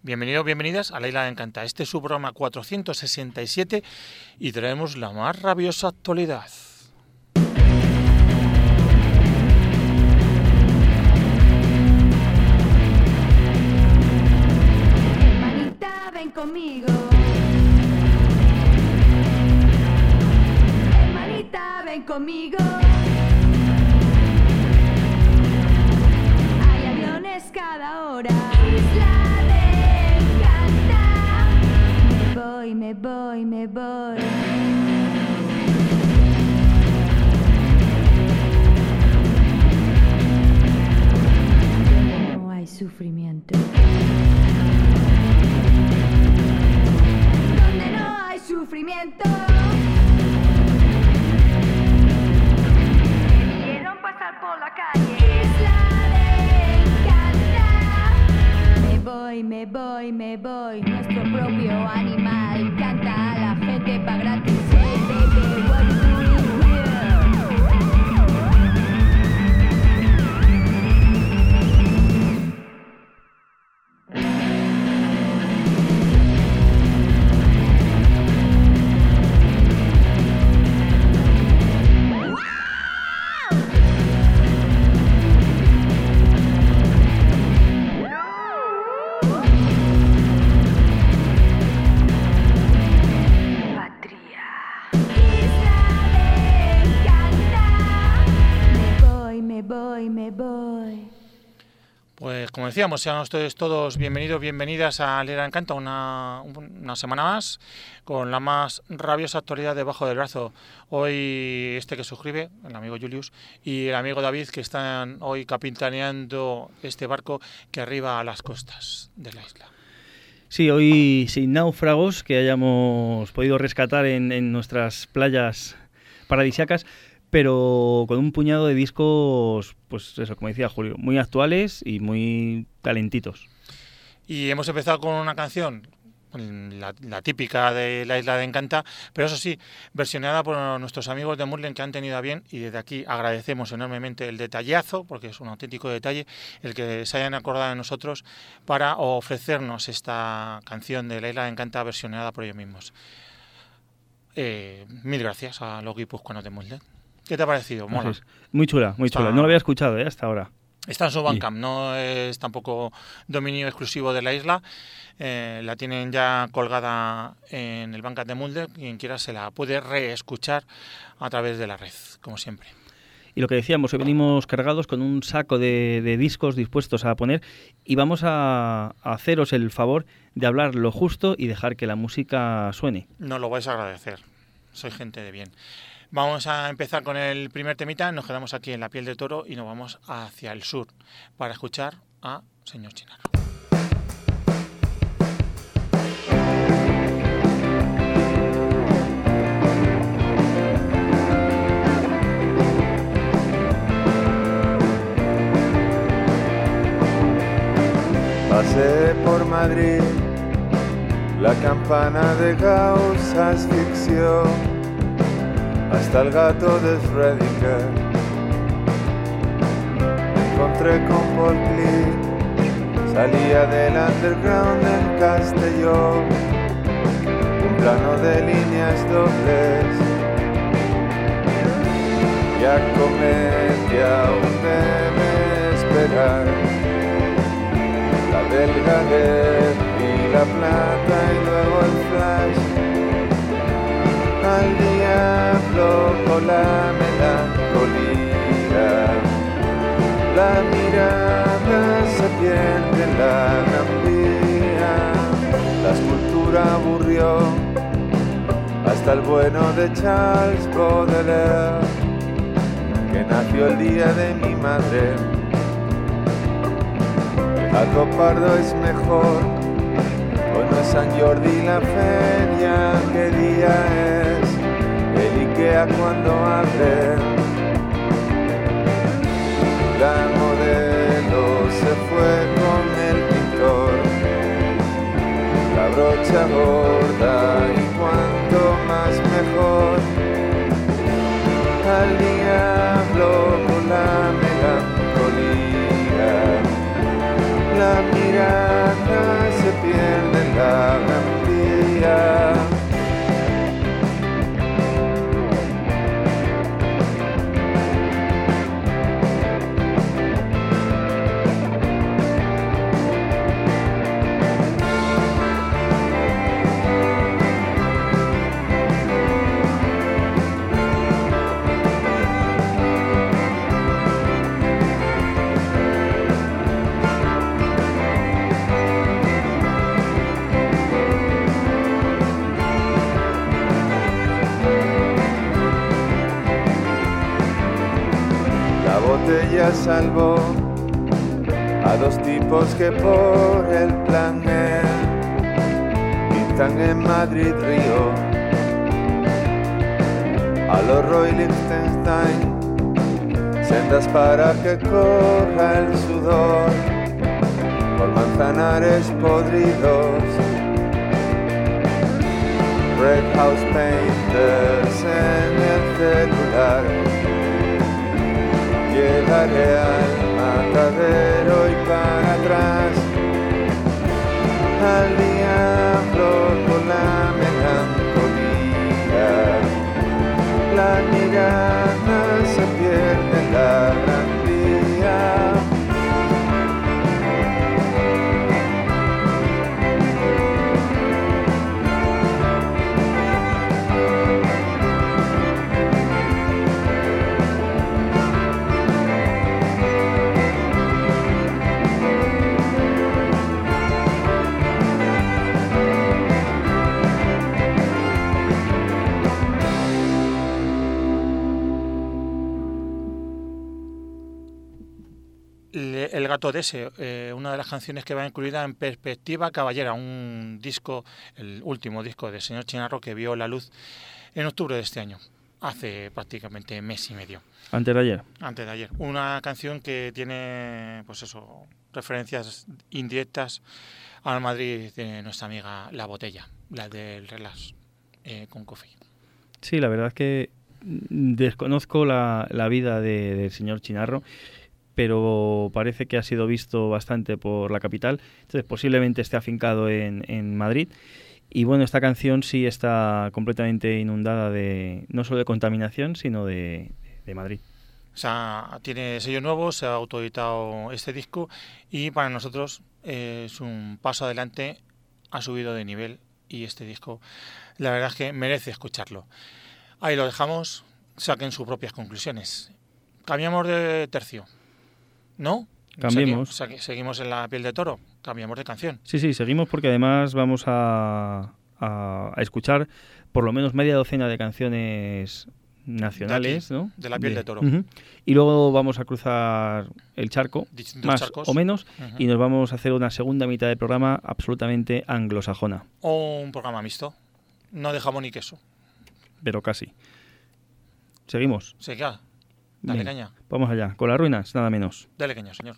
Bienvenidos, bienvenidas a La Isla de Encanta. Este es su programa 467 y traemos la más rabiosa actualidad. Hermanita, ven conmigo. Hermanita, ven conmigo. Hay aviones cada hora. Voy, me voy, no hay sufrimiento. Donde no hay sufrimiento. Me vieron pasar por la calle. Isla de voy, me voy, me voy. Nuestro propio animal canta a la gente pa' gratis. Voy, me voy. Pues como decíamos, sean ustedes todos bienvenidos, bienvenidas a Lera Encanta una, una semana más con la más rabiosa actualidad debajo del brazo. Hoy este que suscribe, el amigo Julius, y el amigo David que están hoy capitaneando este barco que arriba a las costas de la isla. Sí, hoy sin náufragos que hayamos podido rescatar en, en nuestras playas paradisíacas, pero con un puñado de discos, pues eso, como decía Julio, muy actuales y muy calentitos. Y hemos empezado con una canción, la, típica de la isla de Encanta, pero eso sí, versionada por nuestros amigos de Murlen que han tenido a bien y desde aquí agradecemos enormemente el detallazo, porque es un auténtico detalle, el que se hayan acordado de nosotros para ofrecernos esta canción de la isla de Encanta versionada por ellos mismos. Eh, mil gracias a los guipuzcoanos de Murlen. ¿Qué te ha parecido? Mola. Muy chula, muy Está- chula. No lo había escuchado ¿eh? hasta ahora. Está en su Bandcamp, no es tampoco dominio exclusivo de la isla. Eh, la tienen ya colgada en el Bandcamp de Mulder. Quien quiera se la puede reescuchar a través de la red, como siempre. Y lo que decíamos, hoy venimos cargados con un saco de, de discos dispuestos a poner y vamos a, a haceros el favor de hablar lo justo y dejar que la música suene. No lo vais a agradecer. Soy gente de bien. Vamos a empezar con el primer temita. Nos quedamos aquí en la piel de toro y nos vamos hacia el sur para escuchar a señor Chinaro. Pasé por Madrid, la campana de Gauss asfixió hasta el gato de Schrödinger. Me encontré con Paul salía del underground en Castelló, un plano de líneas dobles. Ya comedia aún debe esperar la delgadez y la plata y luego el flash. Al diablo con la melancolía, la mirada se pierde en la gran. La escultura aburrió hasta el bueno de Charles Baudelaire, que nació el día de mi madre. Algo pardo es mejor. Hoy no San Jordi la feria, ¿qué día es? lloriquea cuando hablen. La modelo se fue con el pintor, la brocha gorda y cuanto más mejor. Al diablo con la melancolía, la mirada se pierde en la mentira. Salvó a dos tipos que por el plan E pintan en Madrid Río. A los Roy Lichtenstein sendas para que corra el sudor. Por manzanares podridos Red House Painters en el celular Llegaré al matadero y para atrás. Al diablo con la melancolía. La mirada se pierde en la El gato de ese, eh, una de las canciones que va incluida en Perspectiva Caballera, un disco, el último disco de señor Chinarro que vio la luz en octubre de este año, hace prácticamente mes y medio, Antes de ayer. antes de ayer. Una canción que tiene, pues eso, referencias indirectas al Madrid de nuestra amiga La Botella, la del Relax eh, con Coffee. Sí, la verdad es que desconozco la, la vida de- del señor Chinarro, pero parece que ha sido visto bastante por la capital, entonces posiblemente esté afincado en, Madrid. Y bueno, esta canción sí está completamente inundada de no solo de contaminación, sino de, de Madrid. O sea, tiene sello nuevo, se ha autoeditado este disco y para nosotros eh, es un paso adelante, ha subido de nivel y este disco la verdad es que merece escucharlo. Ahí lo dejamos, saquen sus propias conclusiones. Cambiamos de tercio, ¿no? Cambiemos. Segui- segui- seguimos en la piel de toro, cambiamos de canción. Sí, sí, seguimos porque además vamos a, a- a escuchar por lo menos media docena de canciones nacionales, De ¿no? de la piel de toro. Y luego vamos a cruzar el charco, Distintos más charcos. o menos, y nos vamos a hacer una segunda mitad del programa absolutamente anglosajona, O un programa mixto. No de jamón ni queso. pero casi. Seguimos. Se queda. Dale Bien, caña. Vamos allá, con las ruinas, nada menos. Dale caña, señor.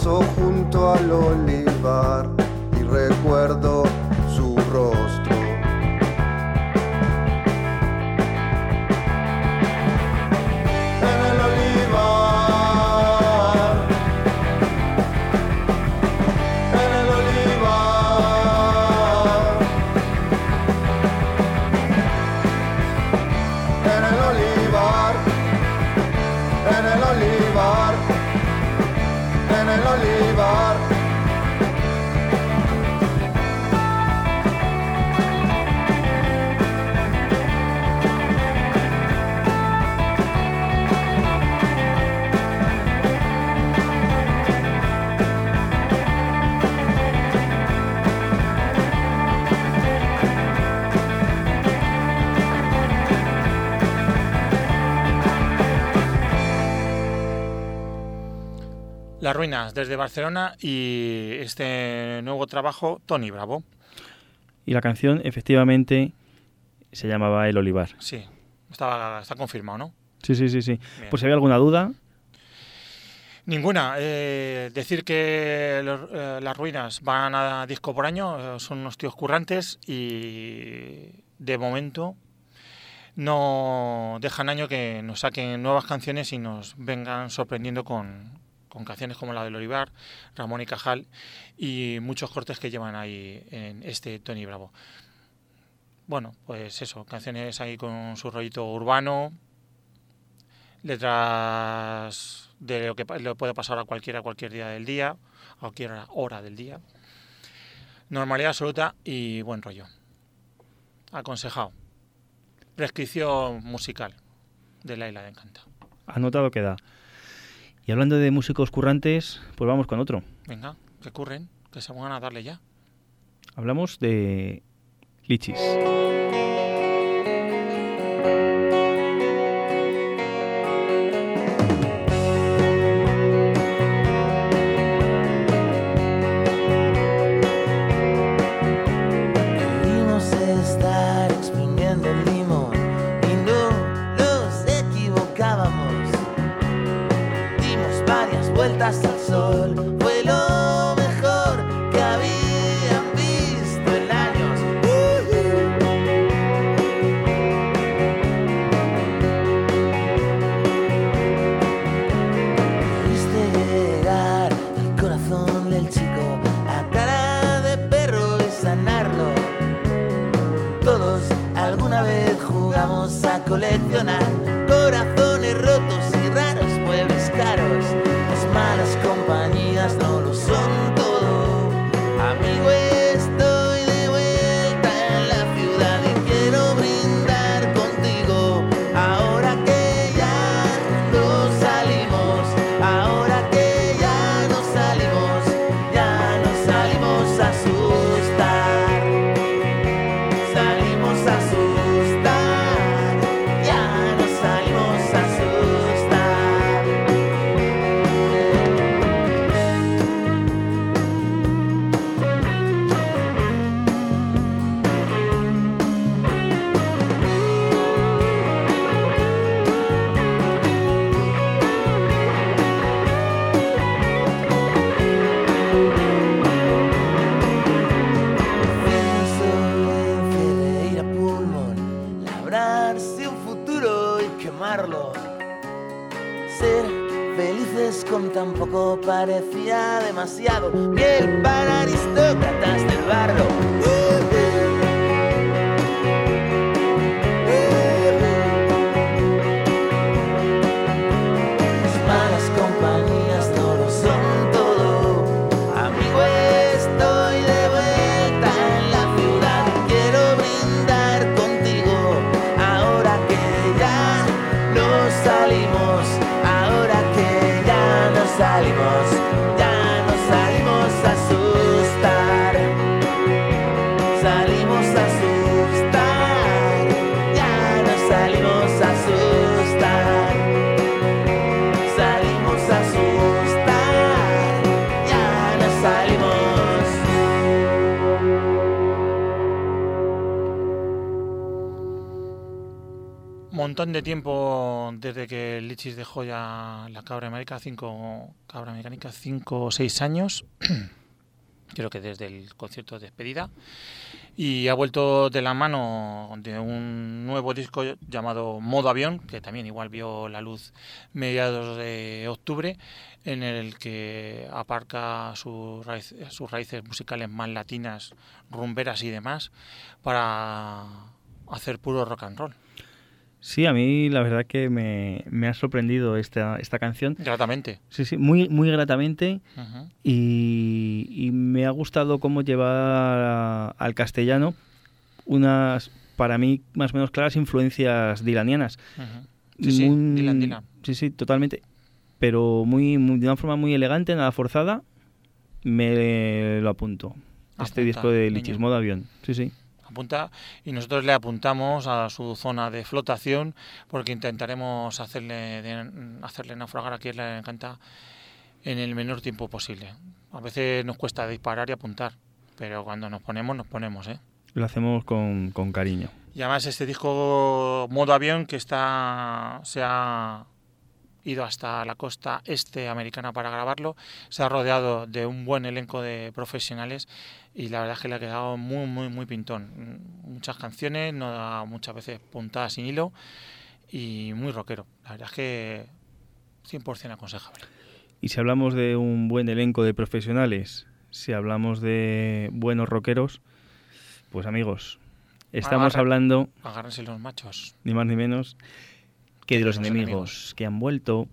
Paso junto al olivar y recuerdo Las Ruinas desde Barcelona y este nuevo trabajo, Tony Bravo. Y la canción, efectivamente, se llamaba El Olivar. Sí, está, está confirmado, ¿no? Sí, sí, sí, sí. Bien. Pues si había alguna duda, Ninguna. Eh, decir que los- eh, las ruinas van a disco por año, eh, son unos tíos currantes y de momento no dejan año que nos saquen nuevas canciones y nos vengan sorprendiendo con, con canciones como la del Olivar, Ramón y Cajal y muchos cortes que llevan ahí en este Tony Bravo. Bueno, pues eso, canciones ahí con su rollito urbano, letras de lo que le puede pasar a cualquiera cualquier día del día, a cualquier hora del día. Normalidad absoluta y buen rollo. Aconsejado. Prescripción musical de la isla de Encanta. anotado queda. Y hablando de músicos currantes, pues vamos con otro. Venga, que curren, que se pongan a darle ya. Hablamos de Lichis. Alguna vez jugamos a coleccionar corazones rotos Miel para aristócratas del barro. Montón de tiempo desde que Lichis dejó ya la cabra mecánica, cinco cabra mecánica, cinco o seis años. Creo que desde el concierto de despedida. Y ha vuelto de la mano de un nuevo disco llamado Modo Avión, que también igual vio la luz mediados de octubre, en el que aparca sus sus raíces musicales más latinas, rumberas y demás, para hacer puro rock and roll. Sí, a mí la verdad que me, me ha sorprendido esta, esta canción. Gratamente. Sí, sí, muy, muy gratamente y, y me ha gustado cómo llevar al castellano unas, para mí, más o menos claras influencias dilanianas. Sí, sí, Un- Dylan, Dylan. Sí, sí, totalmente. Pero muy, muy- de una forma muy elegante, nada forzada, me lo apunto. Este disco de niño. Lichis, modo avión. Sí, sí. Apunta y nosotros le apuntamos a su zona de flotación porque intentaremos hacerle, de- hacerle naufragar aquí en la encanta en el menor tiempo posible. A veces nos cuesta disparar y apuntar, pero cuando nos ponemos, nos ponemos, ¿eh? Lo hacemos con, con cariño. Y además este disco modo avión que está se ha ido hasta la costa este americana para grabarlo, se ha rodeado de un buen elenco de profesionales y la verdad es que le ha quedado muy muy muy pintón. Muchas canciones, no da muchas veces puntadas sin hilo y muy rockero. La verdad es que 100% aconsejable. Y si hablamos de un buen elenco de profesionales, si hablamos de buenos rockeros, pues amigos, estamos Agarra- hablando Agárrense los machos. ni más ni menos que de los, Los enemigos, enemigos. que han vuelto.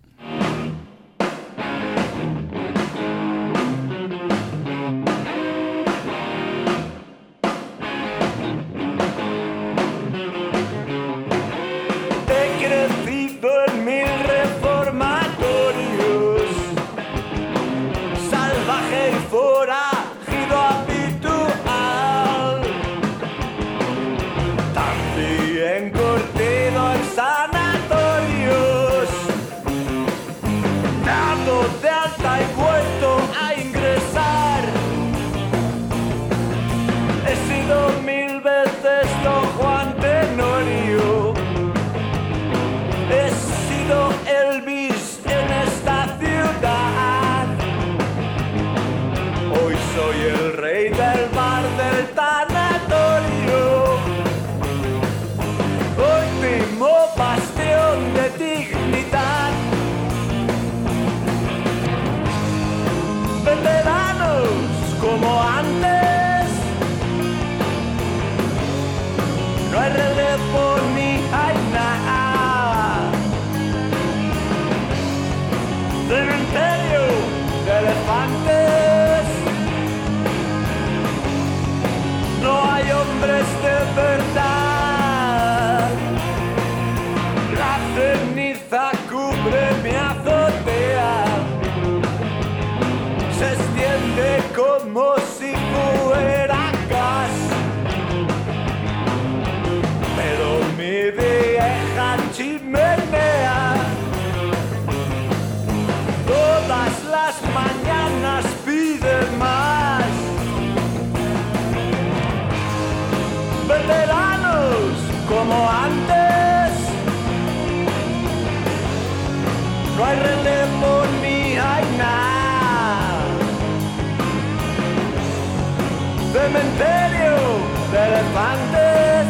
Elefantes.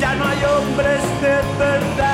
ya no hay hombres de verdad.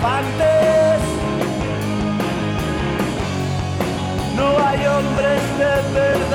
Elefantes. No hay hombres de verdad.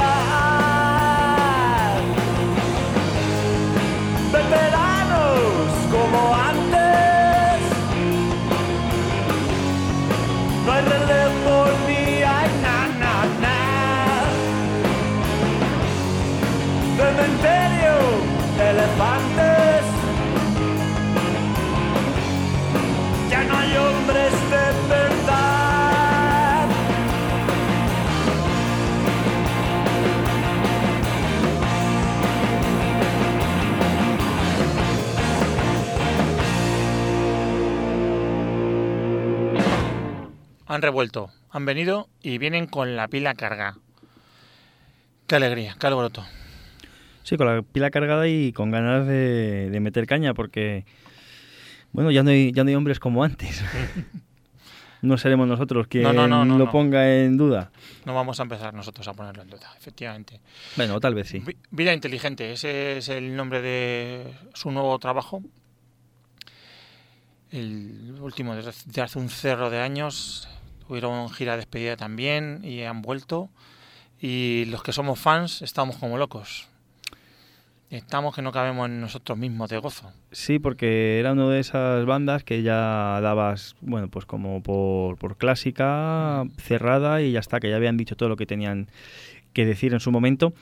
Han revuelto, han venido y vienen con la pila carga. Qué alegría, qué alboroto. Sí, con la pila cargada y con ganas de, de meter caña, porque bueno, ya no hay, ya no hay hombres como antes. no seremos nosotros quien No, no, no, no, lo ponga en duda. No vamos a empezar nosotros a ponerlo en duda, efectivamente. Bueno, tal vez sí. Vi- Vida inteligente, ese es el nombre de su nuevo trabajo. El último de hace un cerro de años. Tuvieron gira de despedida también y han vuelto. Y los que somos fans estamos como locos. Estamos que no cabemos en nosotros mismos de gozo. Sí, porque era una de esas bandas que ya dabas, bueno, pues como por, por clásica, cerrada y ya está, que ya habían dicho todo lo que tenían que decir en su momento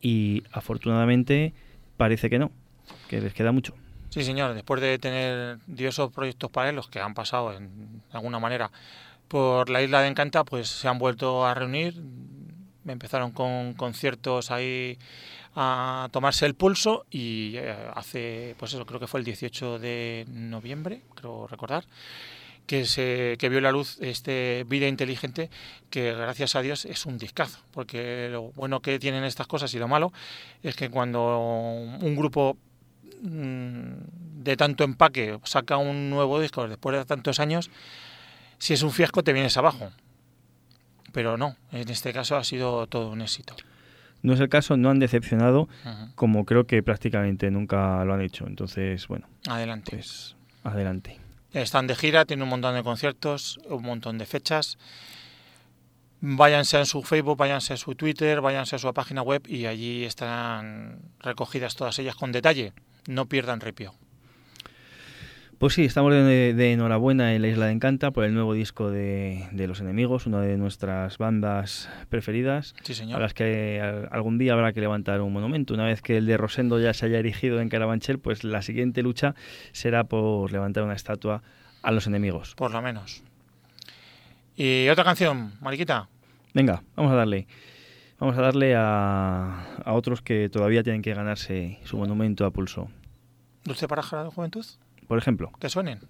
y afortunadamente parece que no, que les queda mucho. Sí, señor, después de tener diversos proyectos paralelos que han pasado en de alguna manera por la isla de Encanta, pues se han vuelto a reunir. Empezaron con conciertos ahí a tomarse el pulso y eh, hace, pues eso, creo que fue el 18 de noviembre, creo recordar, que se que vio la luz este Vida Inteligente, que gracias a Dios es un discazo, porque lo bueno que tienen estas cosas y lo malo es que cuando un grupo mm, de tanto empaque saca un nuevo disco después de tantos años, si es un fiasco te vienes abajo. Pero no, en este caso ha sido todo un éxito. No es el caso, no han decepcionado como creo que prácticamente nunca lo han hecho. Entonces, bueno, Adelante. pues adelante. Están de gira, tienen un montón de conciertos, un montón de fechas. Váyanse en su Facebook, váyanse a su Twitter, váyanse a su página web y allí estarán recogidas todas ellas con detalle. No pierdan ripio. Pues sí, estamos de, de enhorabuena en la Isla de Encanta por el nuevo disco de, de Los Enemigos, una de nuestras bandas preferidas, Sí, a señor. las que al- algún día habrá que levantar un monumento. Una vez que el de Rosendo ya se haya erigido en Carabanchel, pues la siguiente lucha será por levantar una estatua a Los Enemigos. Por lo menos. Y otra canción, Mariquita. Venga, vamos a darle. Vamos a darle a, a otros que todavía tienen que ganarse su monumento a pulso. Dulce para de juventud. Por ejemplo, Que suenen.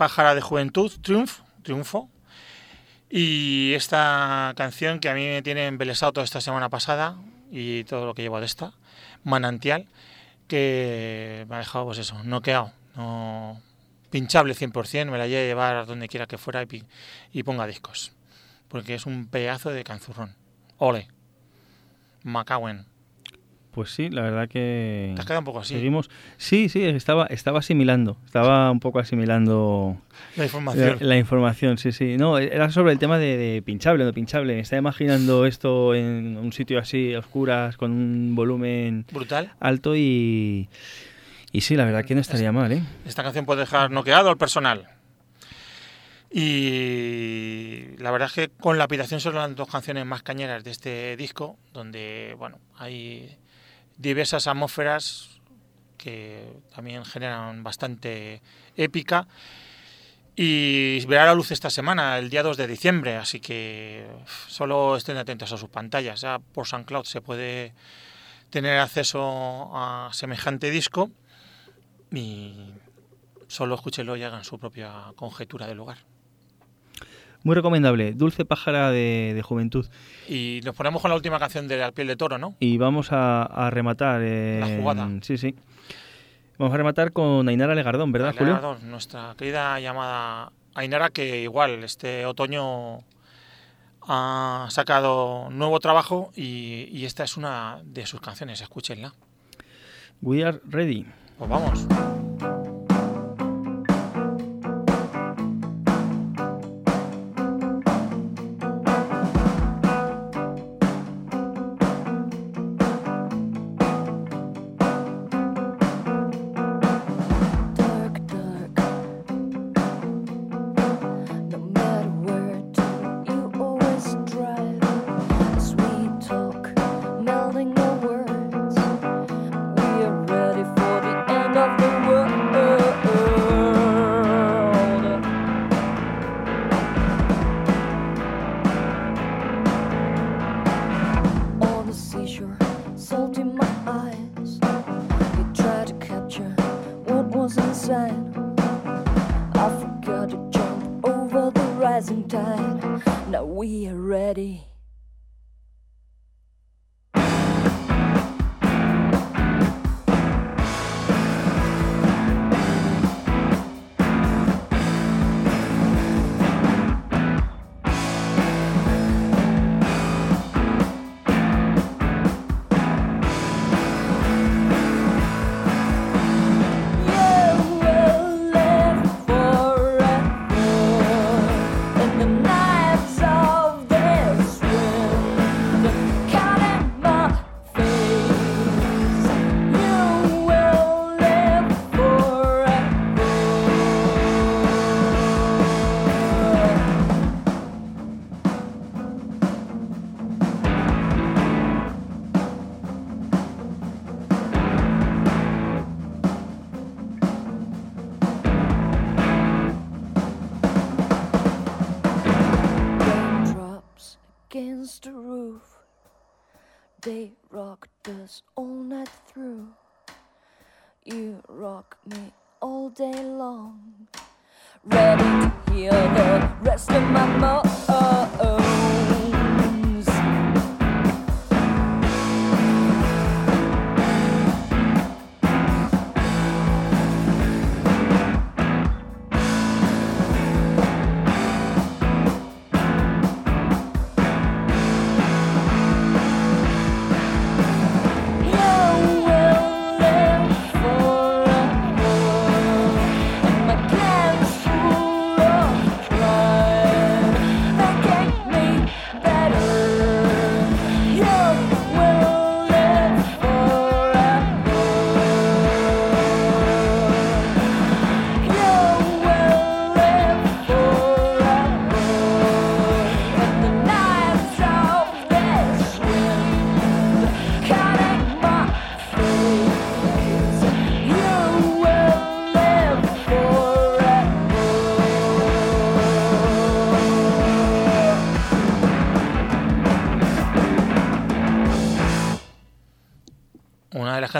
Pájara de Juventud, Triumph, Triunfo. Y esta canción que a mí me tiene embelesado toda esta semana pasada y todo lo que llevo de esta, Manantial, que me ha dejado, pues eso, noqueado, no, pinchable 100%, me la llevo a llevar donde quiera que fuera y, y ponga discos. Porque es un pedazo de canzurrón. Ole. Macawen. Pues sí, la verdad que... Te has quedado un poco así. Seguimos. Sí, sí, estaba, estaba asimilando. Estaba un poco asimilando La información. la información, sí, sí. No, era sobre el tema de, de pinchable, no pinchable. Me estaba imaginando esto en un sitio así, a oscuras, con un volumen Brutal. alto y. Y sí, la verdad que no estaría mal, ¿eh? Esta canción puede dejar noqueado al personal. Y la verdad es que con la habitación son las dos canciones más cañeras de este disco, donde bueno hay diversas atmósferas que también generan bastante épica. Y verá la luz esta semana, el día 2 de diciembre, así que solo estén atentos a sus pantallas. Ya por SoundCloud se puede tener acceso a semejante disco y solo escúchenlo y hagan su propia conjetura del lugar. Muy recomendable. Dulce pájara de, de juventud. Y nos ponemos con la última canción de La piel de toro, ¿no? Y vamos a, a rematar. eh, La jugada. Sí, sí. Vamos a rematar con Ainara Legardón, ¿verdad, Julio? Leonardo, nuestra querida llamada Ainara, que igual este otoño ha sacado nuevo trabajo y, y esta es una de sus canciones, escúchenla. We are ready. Pues vamos.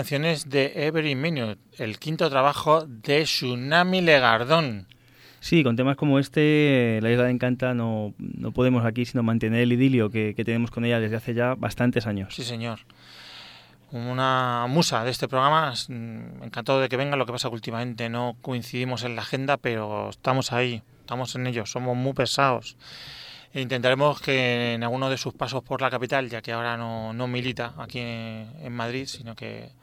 Canciones de Every Minute, el quinto trabajo de Tsunami Legardón. Sí, con temas como este, La Isla de Encanta, no, no podemos aquí sino mantener el idilio que, que tenemos con ella desde hace ya bastantes años. Sí, señor. Una musa de este programa, mm, encantado de que venga, lo que pasa que últimamente no coincidimos en la agenda, pero estamos ahí, estamos en ello, somos muy pesados. E intentaremos que en alguno de sus pasos por la capital, ya que ahora no, no milita aquí en, en Madrid, sino que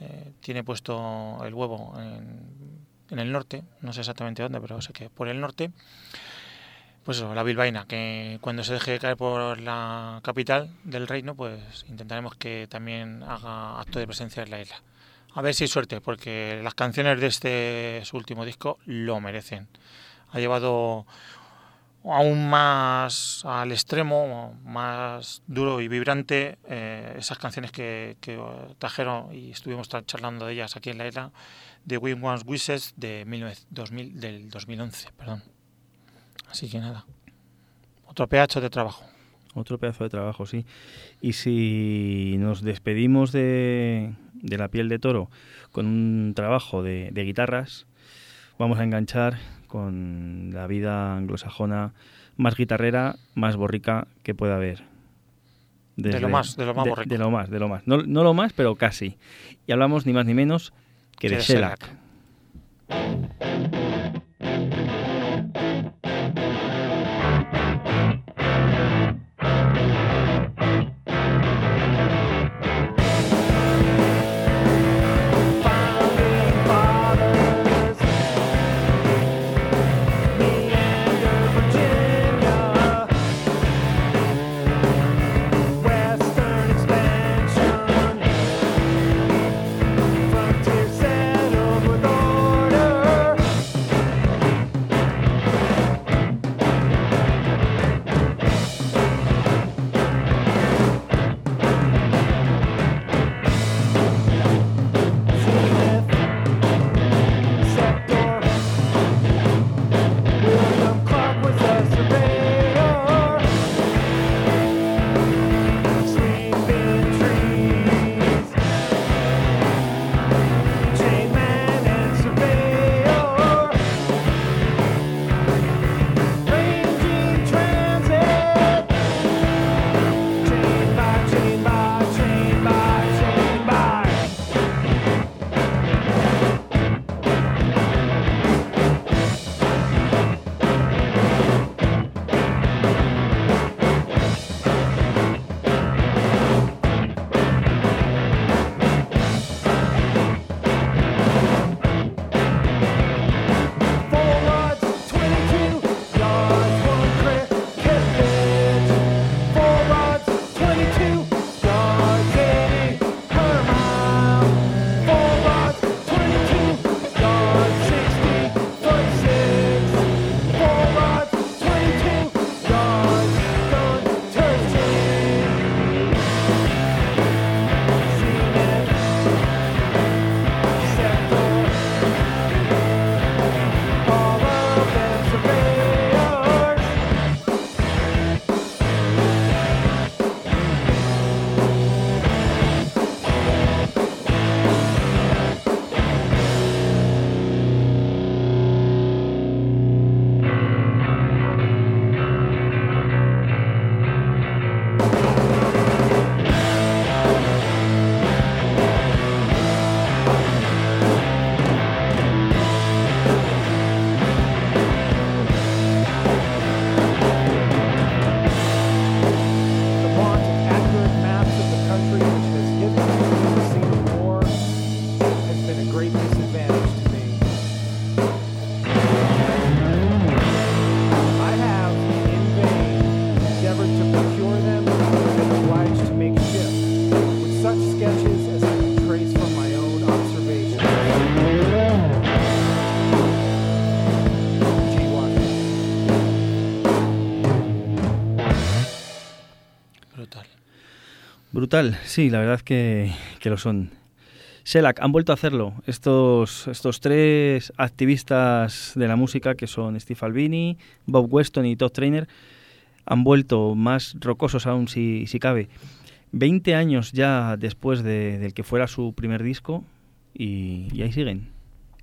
eh, tiene puesto el huevo en, el norte, no sé exactamente dónde, pero sé que por el norte, pues eso, la bilbaína, que cuando se deje caer por la capital del reino, pues intentaremos que también haga acto de presencia en la isla. A ver si hay suerte, porque las canciones de este su último disco lo merecen. Ha llevado aún más al extremo, más duro y vibrante eh, esas canciones que, trajeron y estuvimos charlando de ellas aquí en la isla, de Win One's Wishes de 19 2000 del 2011. Perdón. Así que nada, otro PH de trabajo. Otro pedazo de trabajo, sí. Y si nos despedimos de, de la piel de toro con un trabajo de guitarras, vamos a enganchar con la vida anglosajona más guitarrera, más borrica que pueda haber. De lo más, de lo más de, borrico. de lo más, de lo más. No, no lo más, pero casi. Y hablamos ni más ni menos que de de Shellac. Shellac. The Sí, la verdad que, que lo son. Shellac, han vuelto a hacerlo. Estos, estos tres activistas de la música, que son Steve Albini, Bob Weston y Todd Trainer, han vuelto más rocosos aún si, si cabe. 20 años ya después de- del que fuera su primer disco y, y ahí siguen.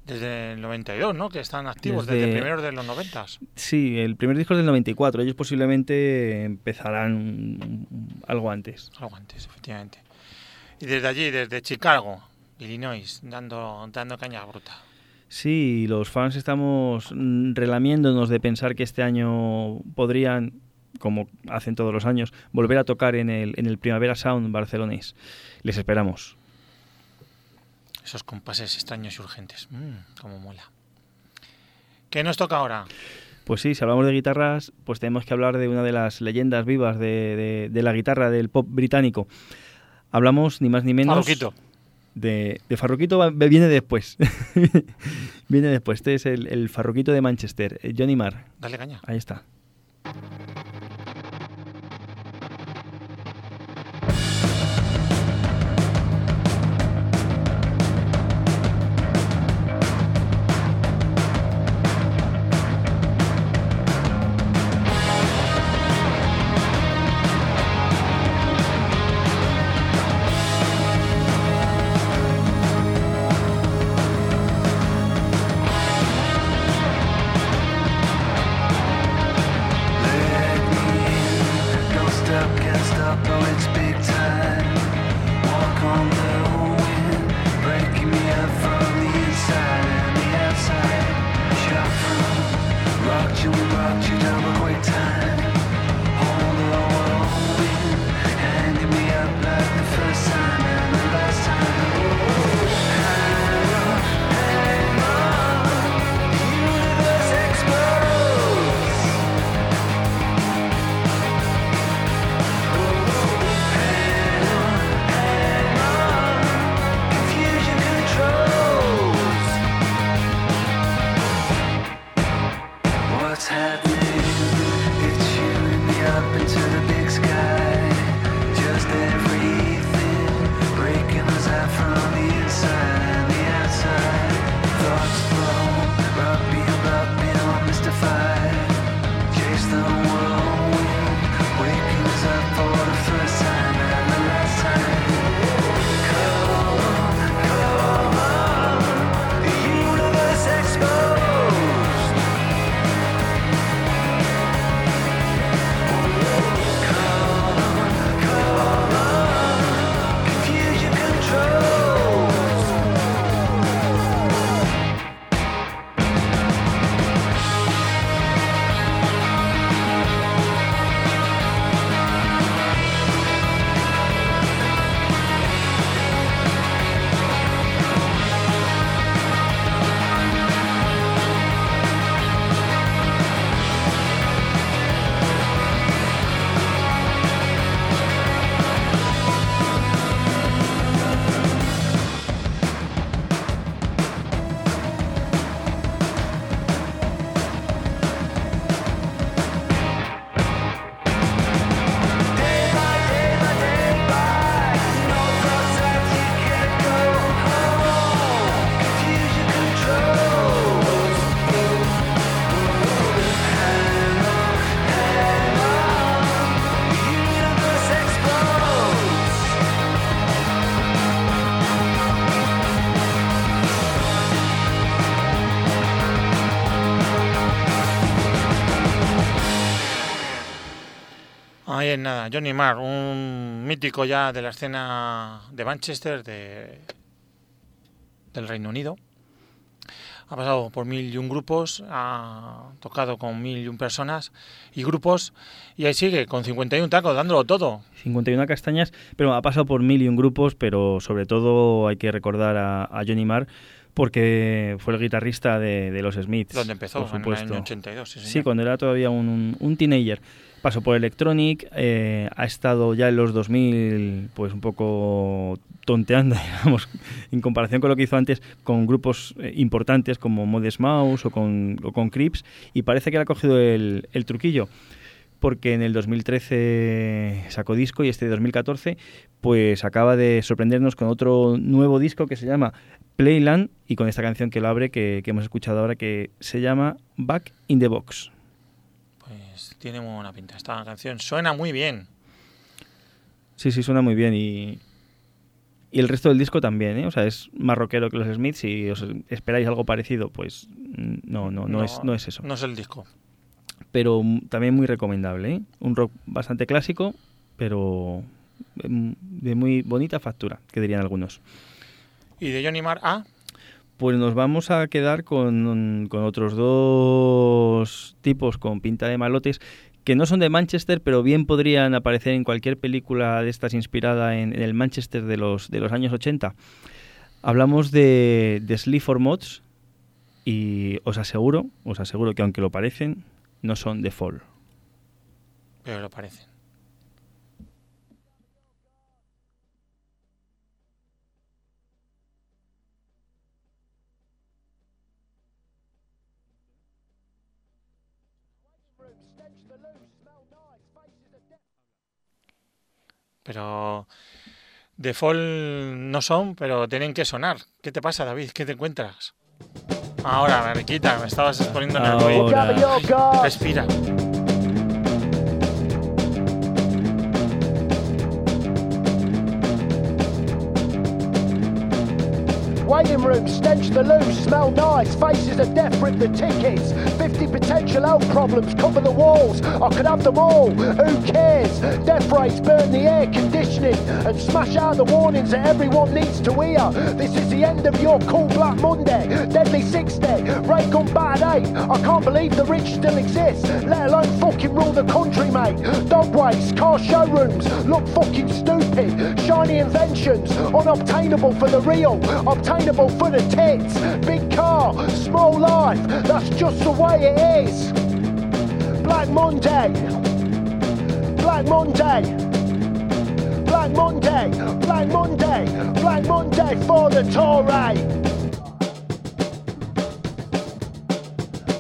Desde el 92, ¿no? Que están activos Desde- desde, primeros de los 90. Sí, el primer disco es del 94, ellos posiblemente empezarán algo antes. Algo antes, efectivamente. Y desde allí, desde Chicago, Illinois, dando, dando caña bruta. Sí, los fans estamos relamiéndonos de pensar que este año podrían, como hacen todos los años, volver a tocar en el, en el Primavera Sound barcelonés. Les esperamos. Esos compases extraños y urgentes. Mmm, cómo mola. ¿Qué nos toca ahora? Pues sí, si hablamos de guitarras, pues tenemos que hablar de una de las leyendas vivas de, de- de la guitarra del pop británico. Hablamos ni más ni menos Farruquito. de, de Farruquito, viene después. viene después. Este es el, el Farruquito de Manchester, eh, Johnny Marr. Dale caña. Ahí está. Nada, Johnny Marr, un mítico ya de la escena de Manchester, de, del Reino Unido. Ha pasado por mil y un grupos, ha tocado con mil y un personas y grupos, y ahí sigue, con 51 tacos, dándolo todo. 51 castañas, pero ha pasado por mil y un grupos, pero sobre todo hay que recordar a, a Johnny Marr porque fue el guitarrista de, de los Smiths. Donde empezó, por en el supuesto. año 82. Sí, Sí, cuando era todavía un, un- un teenager. Pasó por Electronic, eh, ha estado ya en los 2000, pues un poco tonteando, digamos, en comparación con lo que hizo antes con grupos eh, importantes como Modest Mouse o con, o con Crips, y parece que le ha cogido el, el truquillo, porque en el 2013 sacó disco y este 2014 pues acaba de sorprendernos con otro nuevo disco que se llama Playland y con esta canción que lo abre que, que hemos escuchado ahora que se llama Back in the Box. Pues tiene muy buena pinta. Esta canción suena muy bien. Sí, sí, suena muy bien y, y el resto del disco también, ¿eh? O sea, es más rockero que los Smiths y os esperáis algo parecido, pues mm, no, no, no, es, no es eso. No es el disco. Pero también muy recomendable, ¿eh? Un rock bastante clásico, pero mm, de muy bonita factura, que dirían algunos. Y de Johnny Marr a Pues nos vamos a quedar con, con otros dos tipos con pinta de malotes que no son de Manchester, pero bien podrían aparecer en cualquier película de estas inspirada en, en el Manchester de los, de los años 80. Hablamos de, de Sleaford Mods y os aseguro, os aseguro que aunque lo parecen, no son de Fall. pero lo parece. Pero de Fall no son, pero tienen que sonar. ¿Qué te pasa, David? ¿Qué te encuentras? Ahora, Mariquita, me estabas exponiendo en el. Respira. Waiting room, stench the loose, smell nice, faces of death, rip the tickets. 50 potential health problems, cover the walls. I could have them all, who cares? Death rays burn the air conditioning and smash out the warnings that everyone needs to hear. This is the end of your cool Black Monday. Deadly 60, ray gun battered 8. I can't believe the rich still exist, let alone fucking rule the country, mate. Dog waste, car showrooms, look fucking stupid. Shiny inventions, unobtainable for the real, obtainable for the tits. Big car, small life, that's just the way it is. Black Monday, Black Monday. Black Monday, Black Monday, Black Monday for the Tory.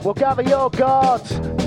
We'll gather your guards.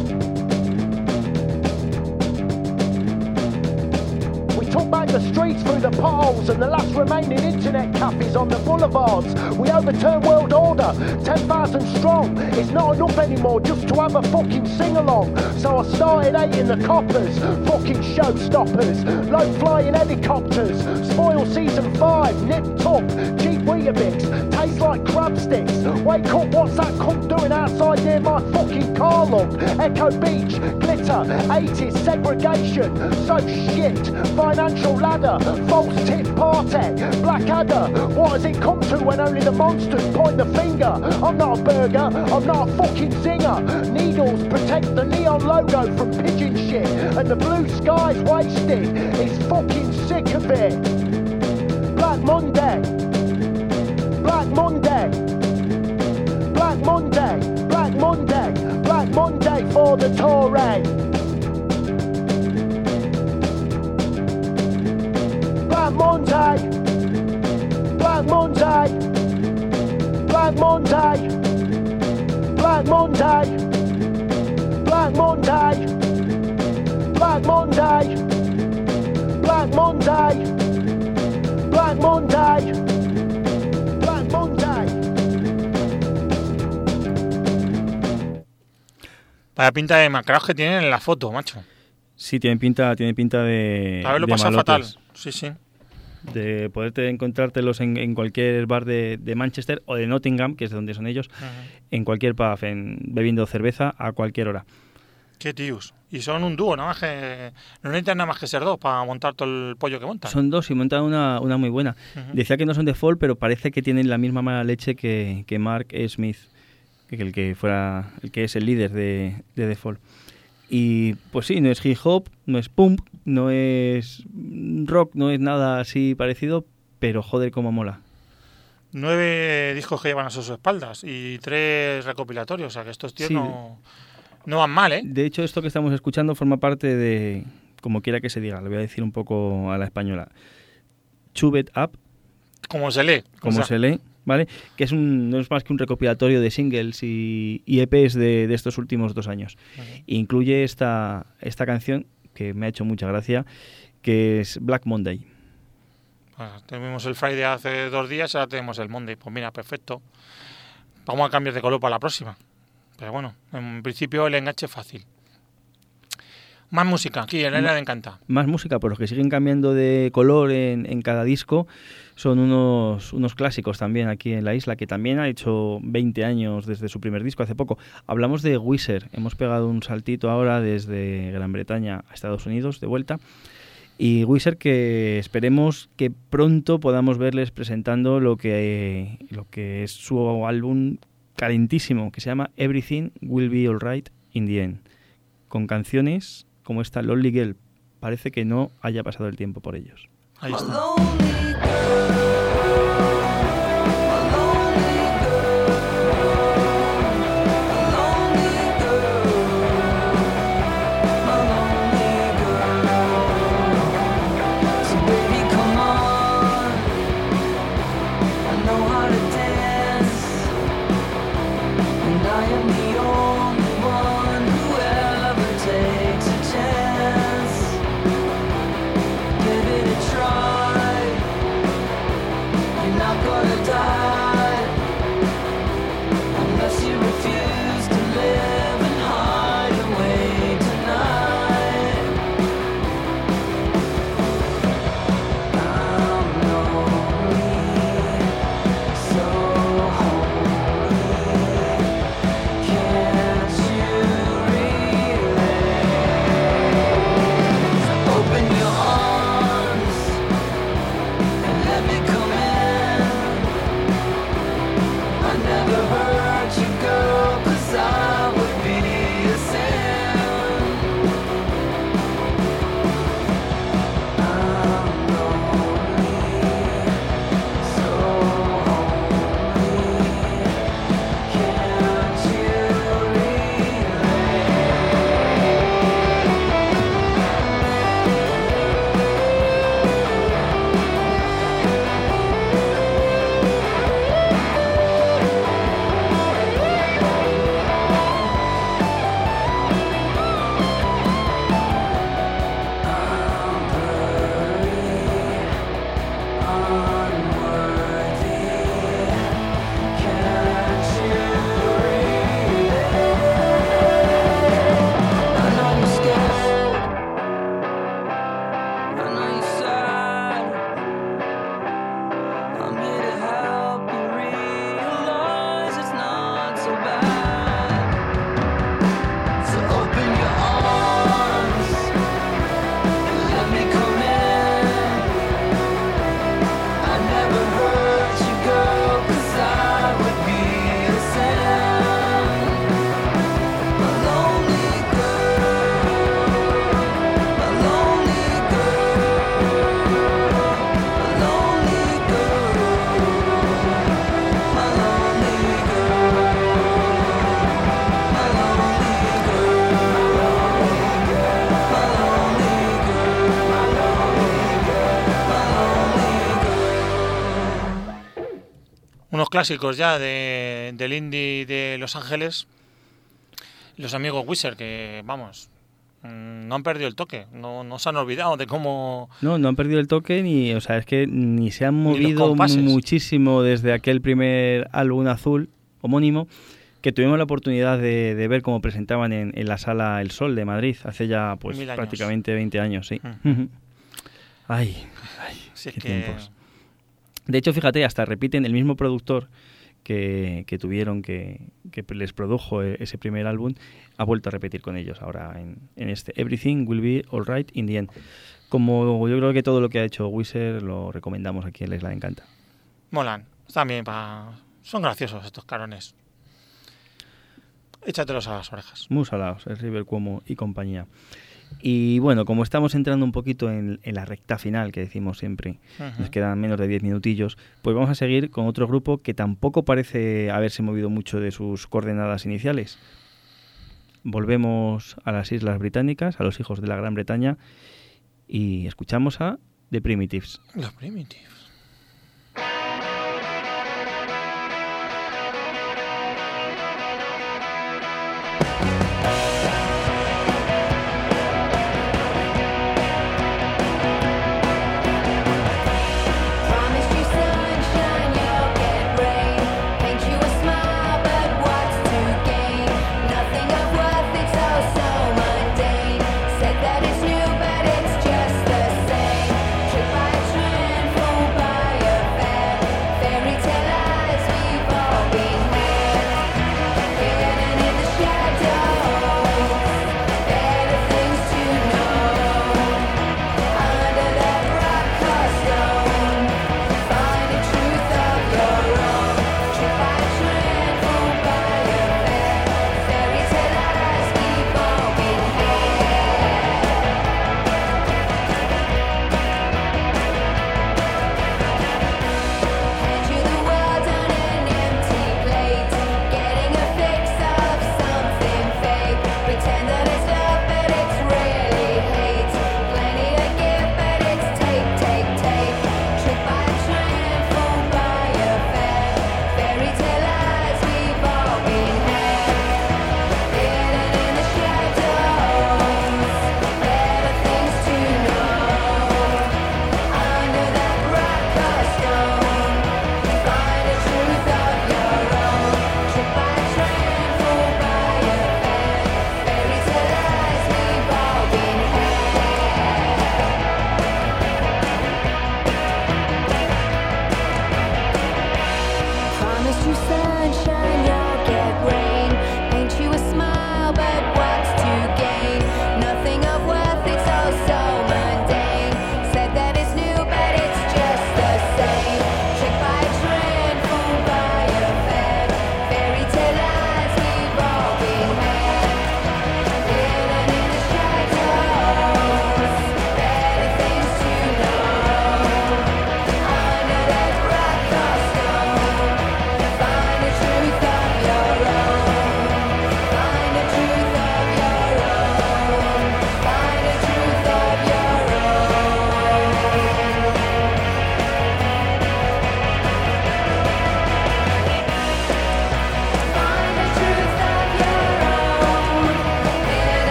Through the potholes and the last remaining internet cafes on the boulevards. We overturned world order, 10,000 strong. It's not enough anymore just to have a fucking sing along. So I started hating the coppers, fucking showstoppers, low flying helicopters. Spoil season 5, nip tuck, cheap Weetabix, taste like crab sticks. Wake up, what's that cunt doing outside near my fucking car look? Echo Beach, glitter, 80s, segregation, so shit. Financial ladder, false tip party, Blackadder. What has it come to when only the monsters point the finger? I'm not a burger, I'm not a fucking zinger. Needles protect the neon logo from pigeon shit, and the blue sky's wasted. It's fucking sick of it. Black Monday. Black Monday. Black Monday. Black Monday. Black Monday for the Tory. Black Monday. Black Monday. Black Monday. Black Monday. Black Monday. Black Monday. Black Monday. Black Monday. Black Monday. Vaya pinta de macraos que tienen en la foto, macho. Sí, tiene pinta, tiene pinta de. A ver, lo pasa fatal. Sí, sí. De poderte encontrártelos en, en cualquier bar de, de Manchester o de Nottingham, que es de donde son ellos, en cualquier pub, en, bebiendo cerveza a cualquier hora. Qué tíos. Y son un dúo, nada más que. No necesitan nada más que ser dos para montar todo el pollo que montan. Son dos y montan una, una muy buena. Decía que no son de Fall, pero parece que tienen la misma mala leche que, que Mark E. Smith, que el que fuera el que es el líder de, de The Fall. Y pues sí, no es hip hop, no es pump, no es rock, no es nada así parecido, pero joder cómo mola. Nueve discos que llevan a sus espaldas y tres recopilatorios. O sea que estos tíos Sí. no, no van mal, ¿eh? De hecho, esto que estamos escuchando forma parte de, como quiera que se diga, lo voy a decir un poco a la española, Chub It Up, Como se lee. O como sea, se lee, ¿vale? Que es un, no es más que un recopilatorio de singles y, y EPs de, de estos últimos dos años. Incluye esta, esta canción que me ha hecho mucha gracia, que es Black Monday. Bueno, tuvimos el Friday hace dos días, ahora tenemos el Monday. Pues mira, perfecto. Vamos a cambiar de color para la próxima. Pero bueno, en principio el enganche fácil. Más música, aquí en la de Encanta. Más música, pero los que siguen cambiando de color en, en cada disco son unos, unos clásicos también aquí en la isla, que también ha hecho 20 años desde su primer disco, hace poco. Hablamos de Wizard, hemos pegado un saltito ahora desde Gran Bretaña a Estados Unidos, de vuelta. Y Wizard que esperemos que pronto podamos verles presentando lo que, lo que es su álbum calentísimo, que se llama Everything Will Be Alright in the End, con canciones como esta Lonely Girl. Parece que no haya pasado el tiempo por ellos. Ahí está. Clásicos ya de, del indie de Los Ángeles. Los amigos Wizard, que vamos, mm, no han perdido el toque, no, no se han olvidado de cómo. No, no han perdido el toque ni, o sea, es que ni se han movido muchísimo desde aquel primer álbum azul homónimo que tuvimos la oportunidad de, de ver cómo presentaban en, en la sala El Sol de Madrid hace ya pues prácticamente 20 años, sí. Mm. Ay, Si es qué que- tiempos. De hecho, fíjate, hasta repiten el mismo productor que, que tuvieron, que, que les produjo e- ese primer álbum, ha vuelto a repetir con ellos ahora en, en este Everything Will Be Alright in the End. Como yo creo que todo lo que ha hecho Wizard lo recomendamos aquí en La Isla de Encanta. Molan, bien, pa... son graciosos estos carones. Échatelos a las orejas. Muy salados, el River Cuomo y compañía. Y bueno, como estamos entrando un poquito en, en la recta final, que decimos siempre, nos quedan menos de 10 minutillos, pues vamos a seguir con otro grupo que tampoco parece haberse movido mucho de sus coordenadas iniciales. Volvemos a las Islas Británicas, a los hijos de la Gran Bretaña, y escuchamos a The Primitives. Los Primitives.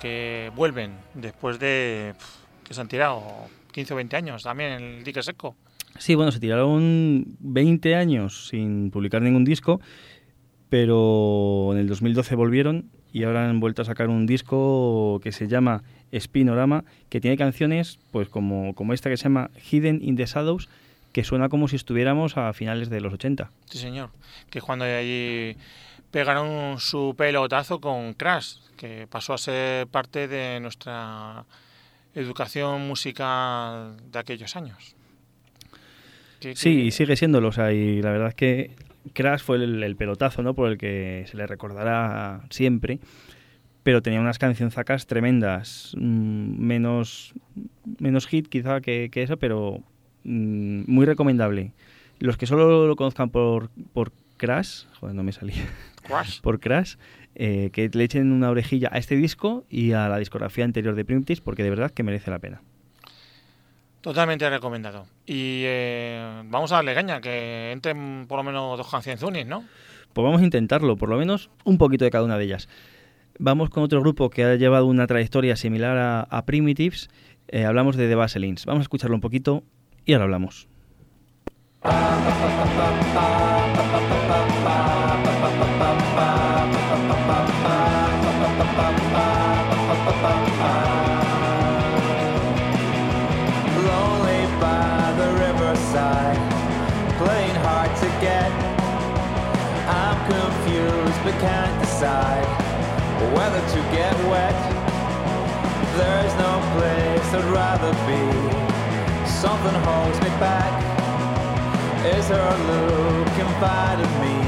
Que vuelven después de que se han tirado 15 o 20 años también en el dique seco. Sí, bueno, se tiraron 20 años sin publicar ningún disco, pero en el 2012 volvieron y ahora han vuelto a sacar un disco que se llama Spinorama, que tiene canciones pues como, como esta que se llama Hidden in the Shadows, que suena como si estuviéramos a finales de los 80. Sí, señor. Que cuando allí pegaron su pelotazo con Crash, que pasó a ser parte de nuestra educación musical de aquellos años. Que- Sí, que- y sigue siéndolo, o sea, y la verdad es que Crash fue el, el pelotazo, ¿no? Por el que se le recordará siempre, pero tenía unas cancionzacas tremendas, mm, menos, menos hit quizá que, que eso, pero mm, muy recomendable. Los que solo lo conozcan por, por Crash, joder, no me salía, Crash. por Crash, eh, que le echen una orejilla a este disco y a la discografía anterior de Primitives, porque de verdad que merece la pena. Totalmente recomendado. Y eh, vamos a darle caña, que entren por lo menos dos canciones, ¿no? Pues vamos a intentarlo, por lo menos un poquito de cada una de ellas. Vamos con otro grupo que ha llevado una trayectoria similar a, a Primitives. Eh, hablamos de The Vaselines. Vamos a escucharlo un poquito y ahora hablamos. decide whether to get wet. There's no place I'd rather be. Something holds me back. Is her look inviting me?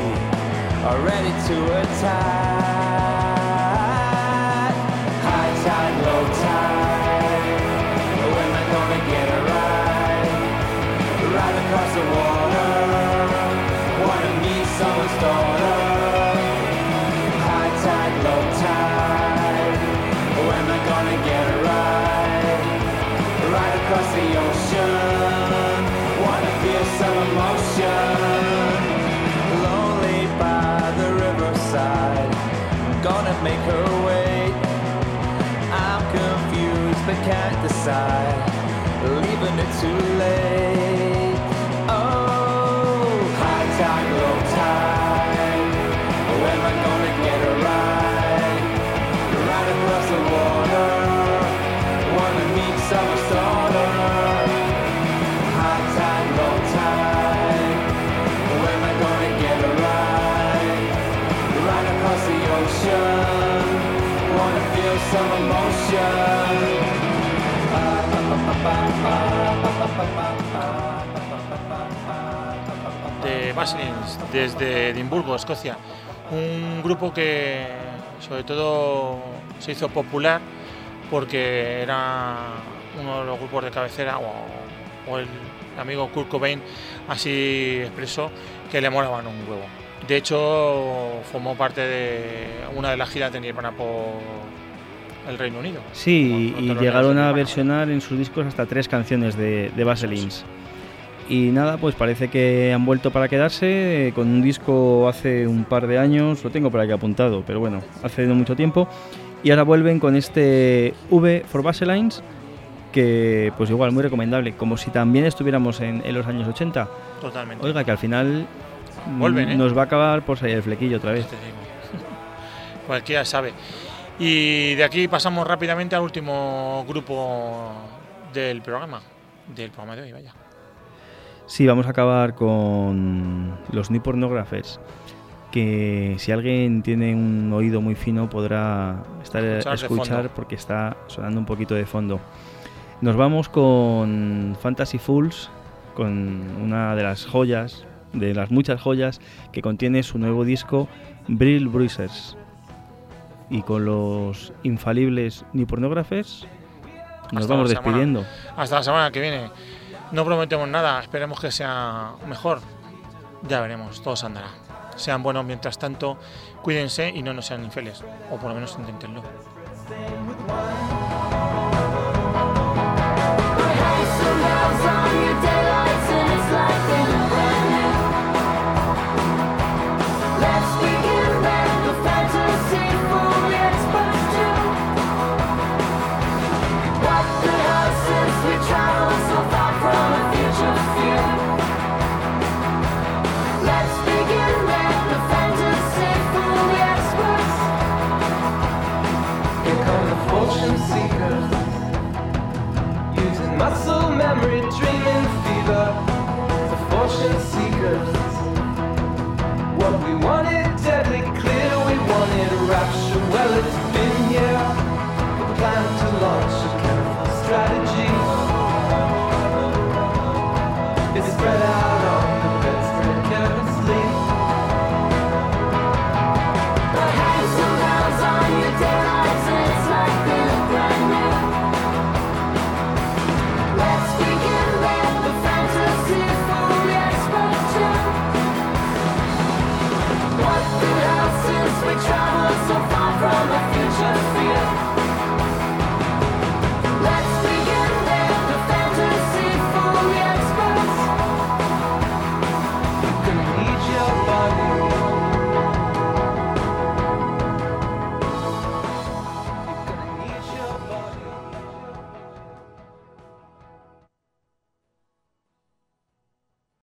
Or ready to attack? Across the ocean. Wanna feel some emotion. Lonely by the riverside. Gonna make her wait. I'm confused but can't decide. Leaving it too late. Vaselines desde Edimburgo, Escocia. Un grupo que sobre todo se hizo popular porque era uno de los grupos de cabecera o, o el amigo Kurt Cobain así expresó que le molaban un huevo. De hecho, formó parte de una de las giras de Nirvana por el Reino Unido. Sí, y llegaron a versionar en sus discos hasta tres canciones de, de Vaselines. Y nada, pues parece que han vuelto para quedarse eh, con un disco hace un par de años, lo tengo por aquí apuntado, pero bueno, hace no mucho tiempo. Y ahora vuelven con este V for Vaselines, que pues igual muy recomendable, como si también estuviéramos en, en los años 80. Totalmente. Oiga, que al final Vuelven, ¿eh? nos va a acabar por salir el flequillo otra vez. Cualquiera sabe. Y de aquí pasamos rápidamente al último grupo del programa. Del programa de hoy, vaya. Sí, vamos a acabar con los New Pornographers. Que si alguien tiene un oído muy fino podrá estar a Escuchar escuchar porque está sonando un poquito de fondo. Nos vamos con Fantasy Fools, con una de las joyas, de las muchas joyas que contiene su nuevo disco Brill Bruisers. Y con los infalibles New Pornographers nos Hasta vamos despidiendo. Hasta la semana que viene. No prometemos nada, esperemos que sea mejor. Ya veremos, todo se. Sean buenos mientras tanto, cuídense y no nos sean infieles. O por lo menos inténtenlo. Memory, dreaming fever